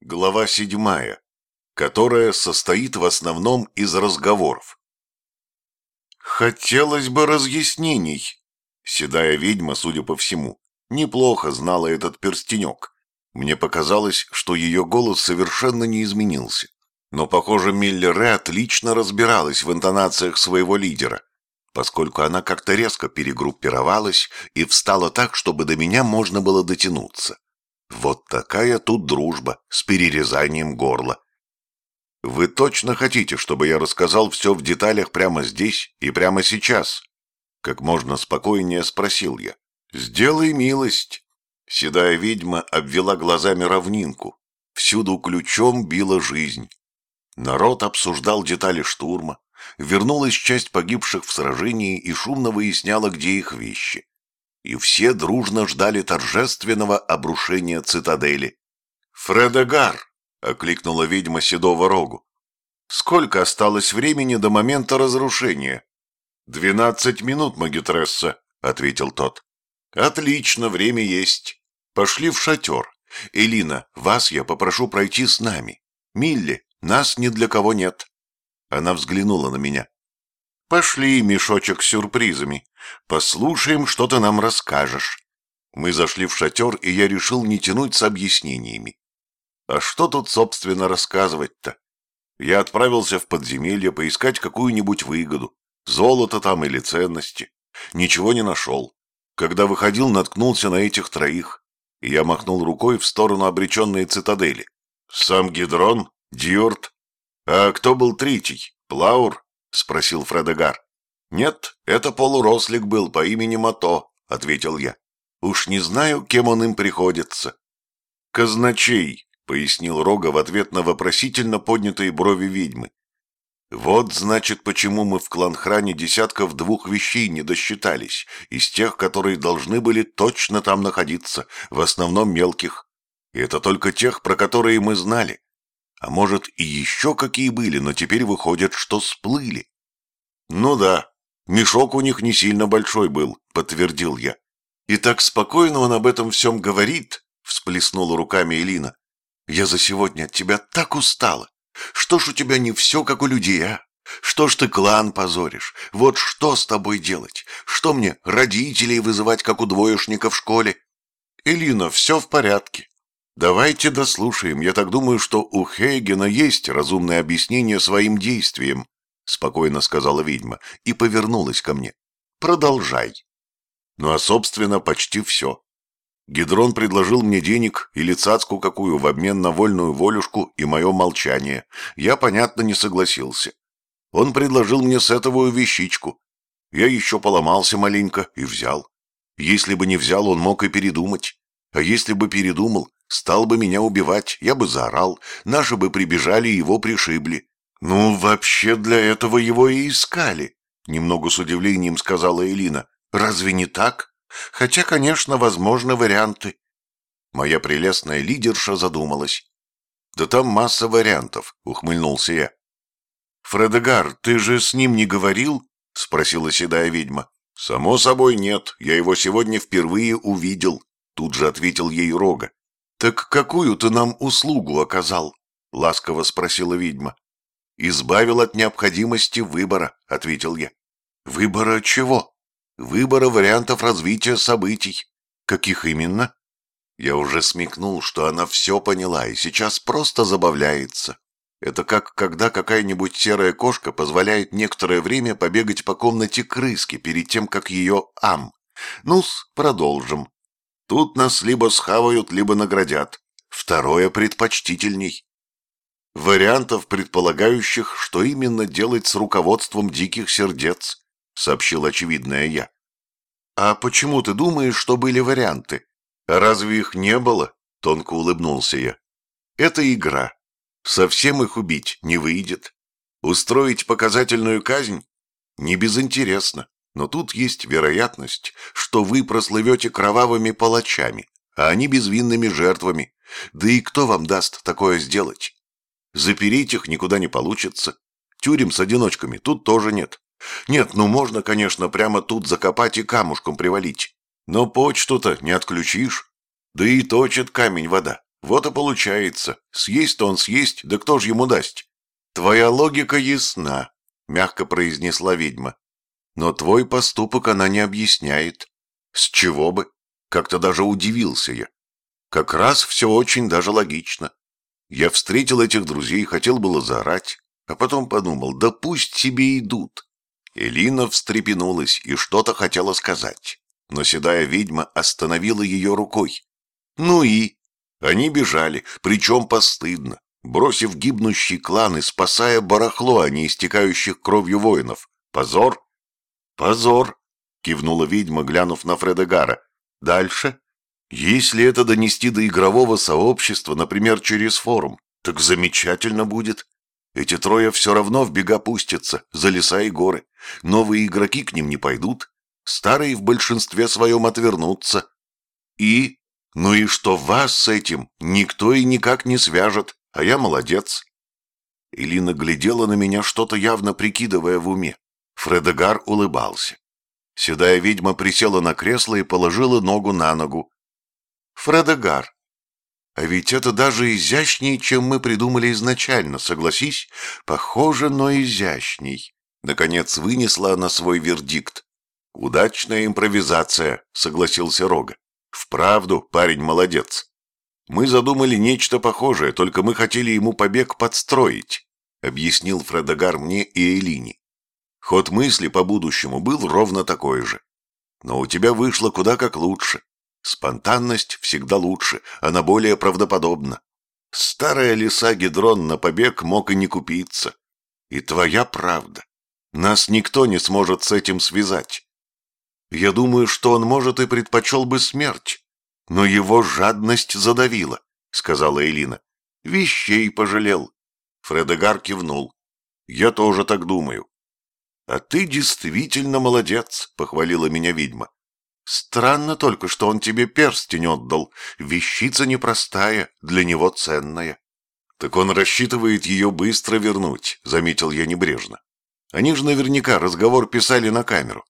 Глава седьмая, которая состоит в основном из разговоров. Хотелось бы разъяснений. Седая ведьма, судя по всему, неплохо знала этот перстенек. Мне показалось, что ее голос совершенно не изменился. Но, похоже, Миллере отлично разбиралась в интонациях своего лидера, поскольку она как-то резко перегруппировалась и встала так, чтобы до меня можно было дотянуться. Вот такая тут дружба с перерезанием горла. Вы точно хотите, чтобы я рассказал все в деталях прямо здесь и прямо сейчас? Как можно спокойнее спросил я. Сделай милость. Седая ведьма обвела глазами равнинку. Всюду ключом била жизнь. Народ обсуждал детали штурма. Вернулась часть погибших в сражении и шумно выясняла, где их вещи и все дружно ждали торжественного обрушения цитадели. «Фредегар!» — окликнула ведьма Седого Рогу. «Сколько осталось времени до момента разрушения?» «Двенадцать минут, магитресса», — ответил тот. «Отлично, время есть. Пошли в шатер. Элина, вас я попрошу пройти с нами. Милли, нас ни для кого нет». Она взглянула на меня. «Пошли, мешочек с сюрпризами. Послушаем, что ты нам расскажешь». Мы зашли в шатер, и я решил не тянуть с объяснениями. А что тут, собственно, рассказывать-то? Я отправился в подземелье поискать какую-нибудь выгоду. Золото там или ценности. Ничего не нашел. Когда выходил, наткнулся на этих троих. И я махнул рукой в сторону обреченной цитадели. Сам Гидрон? Дьорт? А кто был третий? Плаур? — спросил Фредегар. «Нет, это полурослик был по имени Мато», — ответил я. «Уж не знаю, кем он им приходится». «Казначей», — пояснил Рога в ответ на вопросительно поднятые брови ведьмы. «Вот, значит, почему мы в кланхране десятков двух вещей не досчитались, из тех, которые должны были точно там находиться, в основном мелких. И это только тех, про которые мы знали. А может, и еще какие были, но теперь выходят, что сплыли. Ну да, мешок у них не сильно большой был, подтвердил я. И так спокойно он об этом всем говорит, всплеснула руками Элина. Я за сегодня от тебя так устала. Что ж у тебя не все, как у людей, а? Что ж ты клан позоришь? Вот что с тобой делать? Что мне, родителей вызывать, как у двоечника в школе? Элина, все в порядке. «Давайте дослушаем. Я так думаю, что у Хейгена есть разумное объяснение своим действиям», — спокойно сказала ведьма и повернулась ко мне. «Продолжай». Ну а, собственно, почти все. Гидрон предложил мне денег или цацку какую в обмен на вольную волюшку и мое молчание. Я, понятно, не согласился. Он предложил мне сетовую вещичку. Я еще поломался маленько и взял. Если бы не взял, он мог и передумать. А если бы передумал, Стал бы меня убивать, я бы заорал, наши бы прибежали и его пришибли. Ну, вообще для этого его и искали, немного с удивлением сказала Элина. Разве не так? Хотя, конечно, возможны варианты. Моя прелестная лидерша задумалась. Да там масса вариантов, ухмыльнулся я. Фредегар, ты же с ним не говорил? Спросила седая ведьма. Само собой нет, я его сегодня впервые увидел, тут же ответил ей Рога. «Так какую ты нам услугу оказал?» — ласково спросила ведьма. «Избавил от необходимости выбора», — ответил я. «Выбора чего?» «Выбора вариантов развития событий». «Каких именно?» Я уже смекнул, что она все поняла и сейчас просто забавляется. Это как когда какая-нибудь серая кошка позволяет некоторое время побегать по комнате крыски перед тем, как ее ам. Ну-с, продолжим. Тут нас либо схавают, либо наградят. Второе предпочтительней. Вариантов, предполагающих, что именно делать с руководством диких сердец, сообщил очевидное я. А почему ты думаешь, что были варианты? Разве их не было? Тонко улыбнулся я. Это игра. Совсем их убить не выйдет. Устроить показательную казнь? Не безинтересно. Но тут есть вероятность, что вы прослывете кровавыми палачами, а они безвинными жертвами. Да и кто вам даст такое сделать? Запереть их никуда не получится. Тюрем с одиночками тут тоже нет. Нет, ну можно, конечно, прямо тут закопать и камушком привалить. Но почту-то не отключишь. Да и точит камень вода. Вот и получается, съесть-то он съесть, да кто ж ему даст? Твоя логика ясна, мягко произнесла ведьма. Но твой поступок она не объясняет. С чего бы? Как-то даже удивился я. Как раз все очень даже логично. Я встретил этих друзей, хотел было заорать, а потом подумал, да пусть себе идут. Элина встрепенулась и что-то хотела сказать, но седая ведьма остановила ее рукой. Ну и? Они бежали, причем постыдно, бросив гибнущий клан и спасая барахло, а не истекающих кровью воинов. Позор? Позор, кивнула ведьма, глянув на Фредегара. Дальше? Если это донести до игрового сообщества, например, через форум, так замечательно будет. Эти трое все равно в бега пустятся, за леса и горы. Новые игроки к ним не пойдут, старые в большинстве своем отвернутся. И ну и что вас с этим никто и никак не свяжет, а я молодец. Элина глядела на меня, что-то явно прикидывая в уме. Фредегар улыбался. Седая ведьма присела на кресло и положила ногу на ногу. «Фредегар, а ведь это даже изящнее, чем мы придумали изначально, согласись? Похоже, но изящней». Наконец вынесла она свой вердикт. «Удачная импровизация», — согласился Рога. Вправду, парень молодец. Мы задумали нечто похожее, только мы хотели ему побег подстроить, объяснил Фредогар мне и Элине. Ход мысли по будущему был ровно такой же. Но у тебя вышло куда как лучше. Спонтанность всегда лучше, она более правдоподобна. Старая лиса Гидрон на побег мог и не купиться. И твоя правда. Нас никто не сможет с этим связать. Я думаю, что он, может, и предпочел бы смерть. Но его жадность задавила, — сказала Элина. Вещей пожалел. Фредегар кивнул. Я тоже так думаю. А ты действительно молодец, — похвалила меня ведьма. Странно только, что он тебе перстень отдал. Вещица непростая, для него ценная. Так он рассчитывает ее быстро вернуть, — заметил я небрежно. Они же наверняка разговор писали на камеру.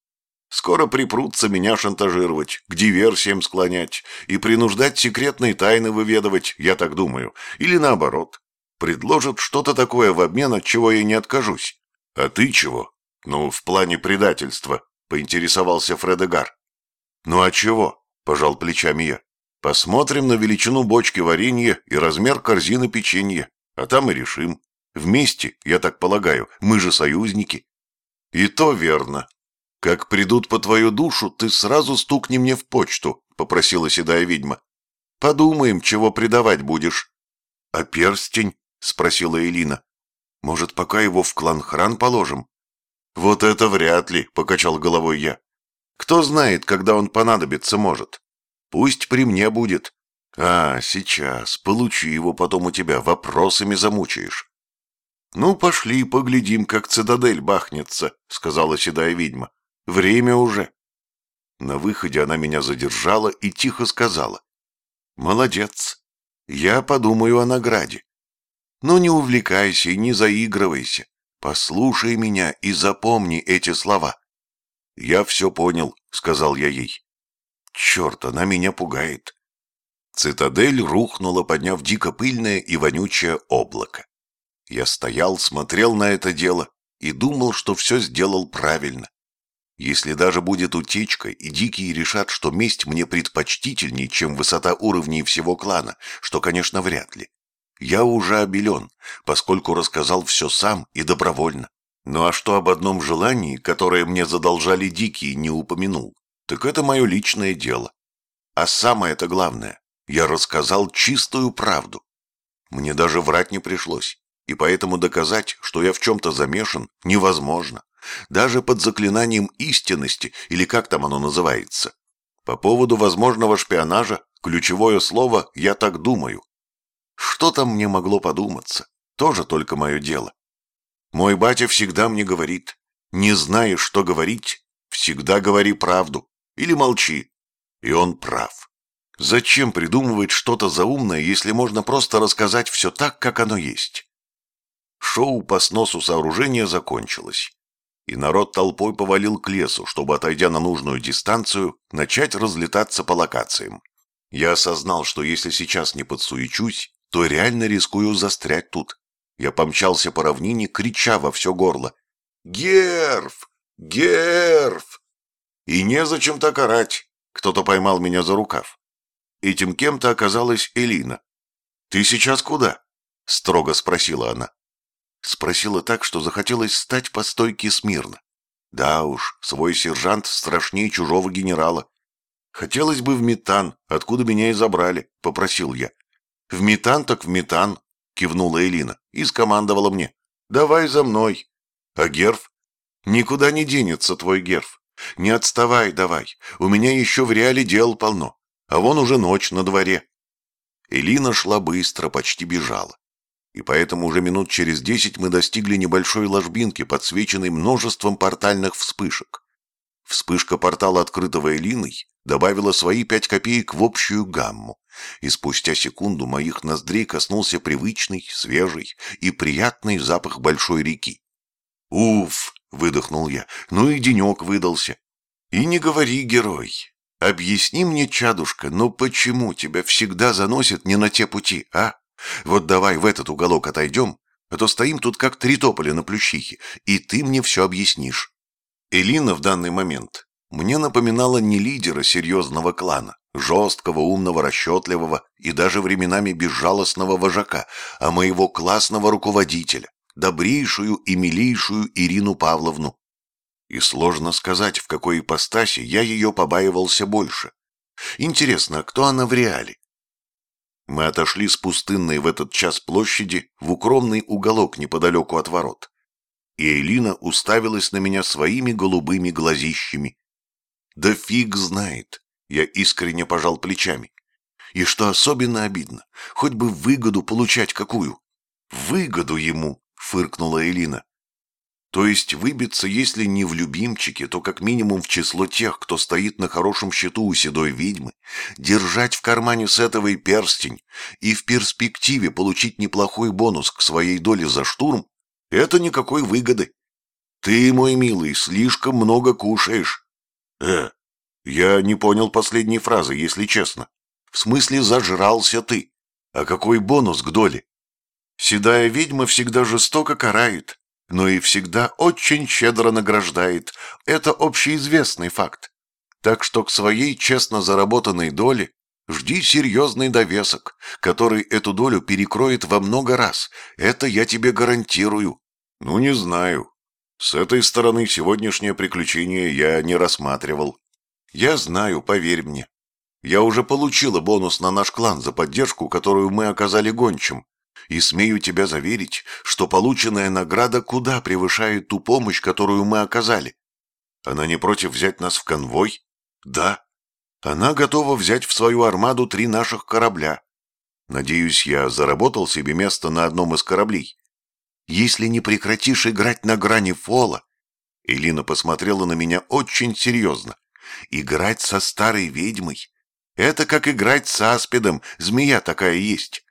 Скоро припрутся меня шантажировать, к диверсиям склонять и принуждать секретные тайны выведывать, я так думаю, или наоборот. Предложат что-то такое в обмен, от чего я не откажусь. А ты чего? Ну, в плане предательства, поинтересовался Фредегар. Ну а чего? Пожал плечами я. Посмотрим на величину бочки варенья и размер корзины печенья, а там и решим. Вместе, я так полагаю, мы же союзники. И то верно, «Как придут по твою душу, ты сразу стукни мне в почту», — попросила седая ведьма. «Подумаем, чего предавать будешь». «А перстень?» — спросила Элина. «Может, пока его в клан-хран положим?» «Вот это вряд ли», — покачал головой я. «Кто знает, когда он понадобится может. Пусть при мне будет. А, сейчас, получи его потом у тебя, вопросами замучаешь». «Ну, пошли, поглядим, как цитадель бахнется», — сказала седая ведьма. Время уже. На выходе она меня задержала и тихо сказала. Молодец. Я подумаю о награде. Но не увлекайся и не заигрывайся. Послушай меня и запомни эти слова. Я все понял, сказал я ей. Черт, она меня пугает. Цитадель рухнула, подняв дико пыльное и вонючее облако. Я стоял, смотрел на это дело и думал, что все сделал правильно. Если даже будет утечка, и дикие решат, что месть мне предпочтительнее, чем высота уровней всего клана, что, конечно, вряд ли. Я уже обелен, поскольку рассказал все сам и добровольно. Ну а что об одном желании, которое мне задолжали дикие, не упомянул, так это мое личное дело. А самое-то главное, я рассказал чистую правду. Мне даже врать не пришлось, и поэтому доказать, что я в чем-то замешан, невозможно даже под заклинанием истинности, или как там оно называется. По поводу возможного шпионажа, ключевое слово «я так думаю». Что там мне могло подуматься? Тоже только мое дело. Мой батя всегда мне говорит, не знаешь, что говорить, всегда говори правду или молчи. И он прав. Зачем придумывать что-то заумное, если можно просто рассказать все так, как оно есть? Шоу по сносу сооружения закончилось и народ толпой повалил к лесу, чтобы, отойдя на нужную дистанцию, начать разлетаться по локациям. Я осознал, что если сейчас не подсуечусь, то реально рискую застрять тут. Я помчался по равнине, крича во все горло. «Герф! Герф!» И незачем так орать. Кто-то поймал меня за рукав. Этим кем-то оказалась Элина. «Ты сейчас куда?» — строго спросила она. Спросила так, что захотелось стать по стойке смирно. Да уж, свой сержант страшнее чужого генерала. Хотелось бы в метан, откуда меня и забрали, попросил я. В метан так в метан, кивнула Элина и скомандовала мне. Давай за мной. А Герф? Никуда не денется твой Герф. Не отставай давай, у меня еще в реале дел полно. А вон уже ночь на дворе. Элина шла быстро, почти бежала и поэтому уже минут через десять мы достигли небольшой ложбинки, подсвеченной множеством портальных вспышек. Вспышка портала, открытого Элиной, добавила свои пять копеек в общую гамму, и спустя секунду моих ноздрей коснулся привычный, свежий и приятный запах большой реки. «Уф!» — выдохнул я. «Ну и денек выдался». «И не говори, герой. Объясни мне, чадушка, но почему тебя всегда заносит не на те пути, а?» Вот давай в этот уголок отойдем, а то стоим тут как три тополя на плющихе, и ты мне все объяснишь. Элина в данный момент мне напоминала не лидера серьезного клана, жесткого, умного, расчетливого и даже временами безжалостного вожака, а моего классного руководителя, добрейшую и милейшую Ирину Павловну. И сложно сказать, в какой ипостаси я ее побаивался больше. Интересно, а кто она в реале? Мы отошли с пустынной в этот час площади в укромный уголок неподалеку от ворот. И Элина уставилась на меня своими голубыми глазищами. Да фиг знает, я искренне пожал плечами. И что особенно обидно, хоть бы выгоду получать какую. Выгоду ему, фыркнула Элина. То есть выбиться, если не в любимчике, то как минимум в число тех, кто стоит на хорошем счету у седой ведьмы, держать в кармане сетовый перстень и в перспективе получить неплохой бонус к своей доле за штурм, это никакой выгоды. Ты, мой милый, слишком много кушаешь. Э, я не понял последней фразы, если честно. В смысле, зажрался ты. А какой бонус к доле? Седая ведьма всегда жестоко карает, но и всегда очень щедро награждает. Это общеизвестный факт. Так что к своей честно заработанной доле жди серьезный довесок, который эту долю перекроет во много раз. Это я тебе гарантирую. Ну, не знаю. С этой стороны сегодняшнее приключение я не рассматривал. Я знаю, поверь мне. Я уже получила бонус на наш клан за поддержку, которую мы оказали гончим, и смею тебя заверить, что полученная награда куда превышает ту помощь, которую мы оказали. Она не против взять нас в конвой? Да. Она готова взять в свою армаду три наших корабля. Надеюсь, я заработал себе место на одном из кораблей. Если не прекратишь играть на грани фола... Элина посмотрела на меня очень серьезно. Играть со старой ведьмой — это как играть с аспидом, змея такая есть.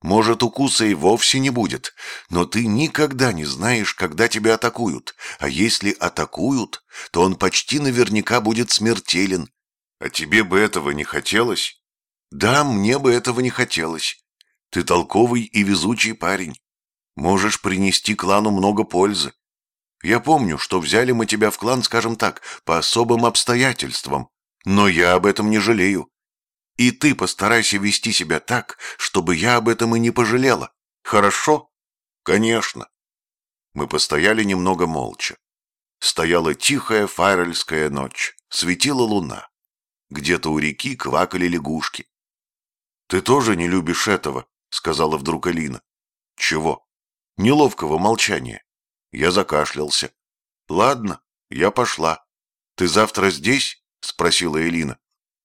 Может, укуса и вовсе не будет, но ты никогда не знаешь, когда тебя атакуют, а если атакуют, то он почти наверняка будет смертелен. А тебе бы этого не хотелось? Да, мне бы этого не хотелось. Ты толковый и везучий парень. Можешь принести клану много пользы. Я помню, что взяли мы тебя в клан, скажем так, по особым обстоятельствам, но я об этом не жалею. И ты постарайся вести себя так, чтобы я об этом и не пожалела. Хорошо? Конечно. Мы постояли немного молча. Стояла тихая файрельская ночь, светила луна. Где-то у реки квакали лягушки. «Ты тоже не любишь этого», — сказала вдруг Алина. «Чего?» «Неловкого молчания». Я закашлялся. «Ладно, я пошла. Ты завтра здесь?» — спросила Элина.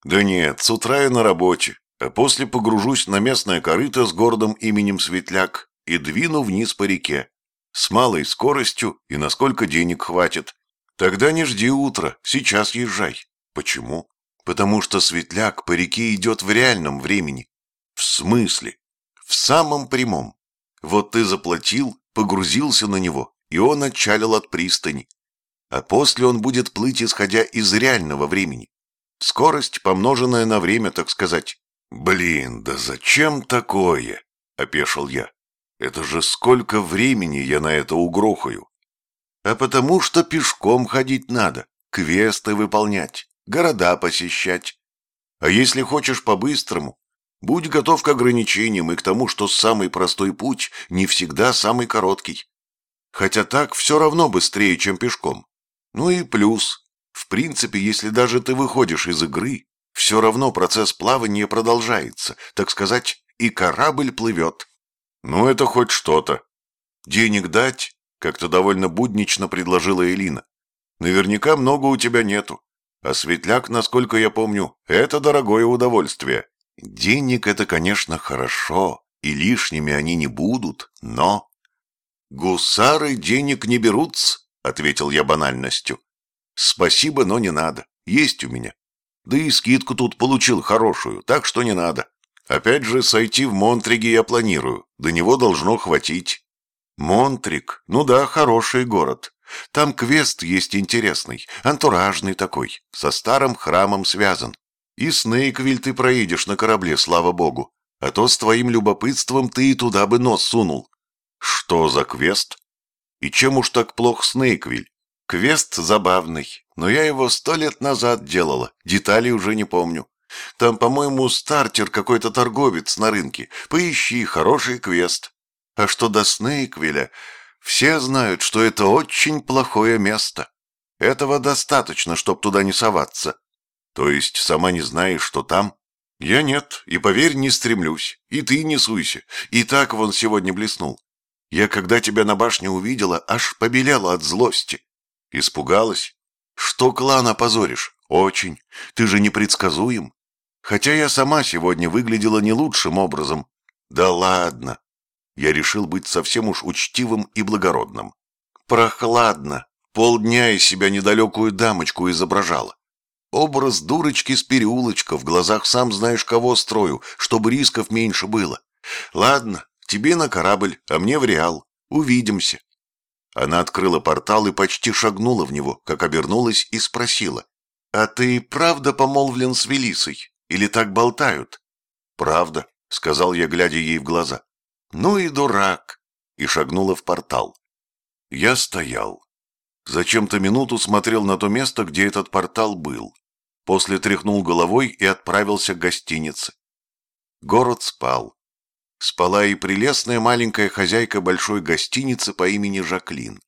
Да нет, с утра я на работе, а после погружусь на местное корыто с городом именем Светляк и двину вниз по реке. С малой скоростью и насколько денег хватит. Тогда не жди утра, сейчас езжай. Почему? Потому что Светляк по реке идет в реальном времени. В смысле? В самом прямом. Вот ты заплатил, погрузился на него, и он отчалил от пристани. А после он будет плыть, исходя из реального времени. Скорость, помноженная на время, так сказать. Блин, да зачем такое? Опешил я. Это же сколько времени я на это угрохаю. А потому что пешком ходить надо, квесты выполнять, города посещать. А если хочешь по-быстрому, будь готов к ограничениям и к тому, что самый простой путь не всегда самый короткий. Хотя так все равно быстрее, чем пешком. Ну и плюс, в принципе, если даже ты выходишь из игры, все равно процесс плавания продолжается, так сказать, и корабль плывет. Ну это хоть что-то. Денег дать? Как-то довольно буднично предложила Элина. Наверняка много у тебя нету. А светляк, насколько я помню, это дорогое удовольствие. Денег это, конечно, хорошо, и лишними они не будут, но... «Гусары денег не берут», — ответил я банальностью. «Спасибо, но не надо. Есть у меня. Да и скидку тут получил хорошую, так что не надо. Опять же, сойти в Монтриге я планирую. До него должно хватить». «Монтриг? Ну да, хороший город. Там квест есть интересный, антуражный такой, со старым храмом связан. И Снейквиль ты проедешь на корабле, слава богу. А то с твоим любопытством ты и туда бы нос сунул. Что за квест? И чем уж так плох Снейквиль? Квест забавный, но я его сто лет назад делала, деталей уже не помню. Там, по-моему, стартер какой-то торговец на рынке. Поищи, хороший квест. А что до Снейквиля, все знают, что это очень плохое место. Этого достаточно, чтоб туда не соваться. То есть сама не знаешь, что там? Я нет, и поверь, не стремлюсь. И ты не суйся. И так вон сегодня блеснул. Я, когда тебя на башне увидела, аж побелела от злости. Испугалась? Что клан опозоришь? Очень. Ты же непредсказуем. Хотя я сама сегодня выглядела не лучшим образом. Да ладно. Я решил быть совсем уж учтивым и благородным. Прохладно. Полдня из себя недалекую дамочку изображала. Образ дурочки с переулочка, в глазах сам знаешь кого строю, чтобы рисков меньше было. Ладно, тебе на корабль, а мне в Реал. Увидимся. Она открыла портал и почти шагнула в него, как обернулась и спросила. «А ты правда помолвлен с Велисой? Или так болтают?» «Правда», — сказал я, глядя ей в глаза. «Ну и дурак!» и шагнула в портал. Я стоял. Зачем-то минуту смотрел на то место, где этот портал был. После тряхнул головой и отправился к гостинице. Город спал. Спала и прелестная маленькая хозяйка большой гостиницы по имени Жаклин.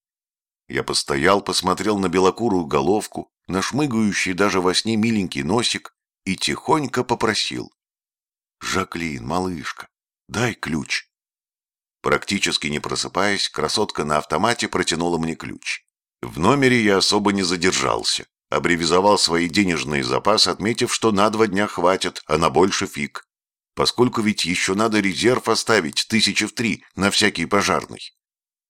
Я постоял, посмотрел на белокурую головку, на шмыгающий даже во сне миленький носик и тихонько попросил. «Жаклин, малышка, дай ключ». Практически не просыпаясь, красотка на автомате протянула мне ключ. В номере я особо не задержался. Обревизовал свои денежные запасы, отметив, что на два дня хватит, а на больше фиг. Поскольку ведь еще надо резерв оставить тысячи в три на всякий пожарный.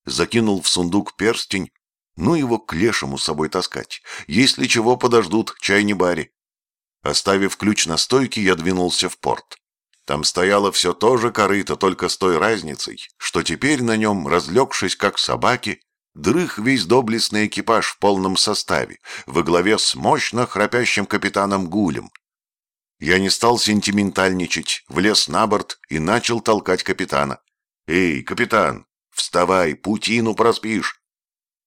Закинул в сундук перстень, ну его к лешему с собой таскать. Если чего подождут, чай не баре. Оставив ключ на стойке, я двинулся в порт. Там стояло все то же корыто, только с той разницей, что теперь на нем, разлегшись как собаки, дрых весь доблестный экипаж в полном составе, во главе с мощно храпящим капитаном Гулем. Я не стал сентиментальничать, влез на борт и начал толкать капитана. «Эй, капитан, вставай, путину проспишь!»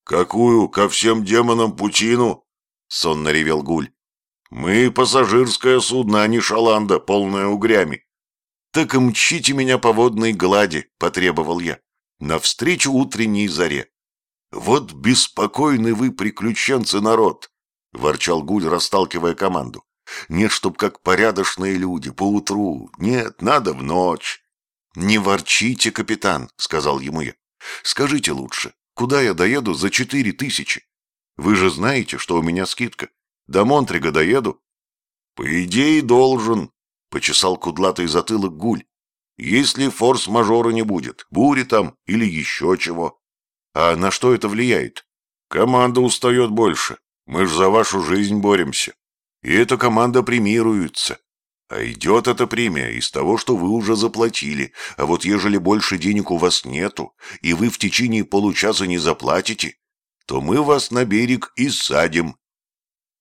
«Какую, ко всем демонам путину?» — сонно ревел Гуль. «Мы пассажирское судно, а не шаланда, полная угрями. «Так и мчите меня по водной глади», — потребовал я, — «навстречу утренней заре». «Вот беспокойный вы, приключенцы, народ!» — ворчал Гуль, расталкивая команду. «Нет, чтоб как порядочные люди, поутру. Нет, надо в ночь». «Не ворчите, капитан», — сказал ему я. «Скажите лучше, куда я доеду за четыре тысячи? Вы же знаете, что у меня скидка. До Монтрига доеду?» «По идее, должен», Почесал кудлатый затылок гуль. Если форс-мажора не будет, бури там или еще чего. А на что это влияет? Команда устает больше. Мы ж за вашу жизнь боремся. И эта команда премируется. А идет эта премия из того, что вы уже заплатили. А вот ежели больше денег у вас нету, и вы в течение получаса не заплатите, то мы вас на берег и садим.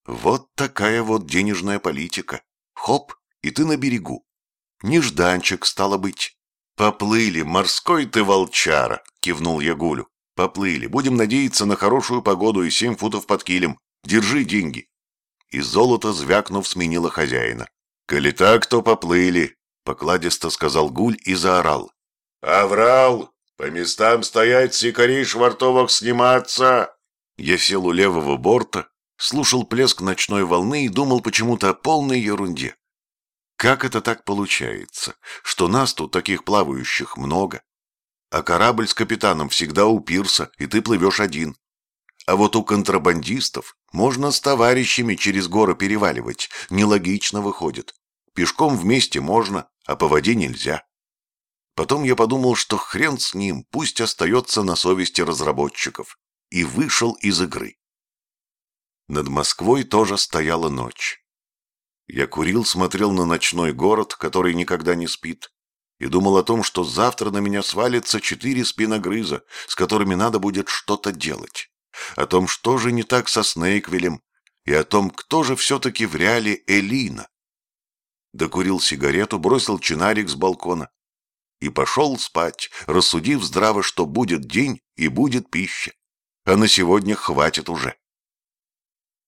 Вот такая вот денежная политика. Хоп, и ты на берегу. Нежданчик, стало быть. Поплыли, морской ты волчара, кивнул я Гулю. Поплыли, будем надеяться на хорошую погоду и семь футов под килем. Держи деньги. И золото, звякнув, сменило хозяина. «Коли так, то поплыли», — покладисто сказал Гуль и заорал. «Аврал! По местам стоять, сикарей швартовок сниматься!» Я сел у левого борта, слушал плеск ночной волны и думал почему-то о полной ерунде. Как это так получается, что нас тут таких плавающих много, а корабль с капитаном всегда у пирса, и ты плывешь один? А вот у контрабандистов можно с товарищами через горы переваливать, нелогично выходит. Пешком вместе можно, а по воде нельзя. Потом я подумал, что хрен с ним, пусть остается на совести разработчиков, и вышел из игры. Над Москвой тоже стояла ночь. Я курил, смотрел на ночной город, который никогда не спит, и думал о том, что завтра на меня свалится четыре спиногрыза, с которыми надо будет что-то делать. О том, что же не так со Снейквилем, и о том, кто же все-таки в реале Элина. Докурил сигарету, бросил чинарик с балкона и пошел спать, рассудив здраво, что будет день и будет пища. А на сегодня хватит уже.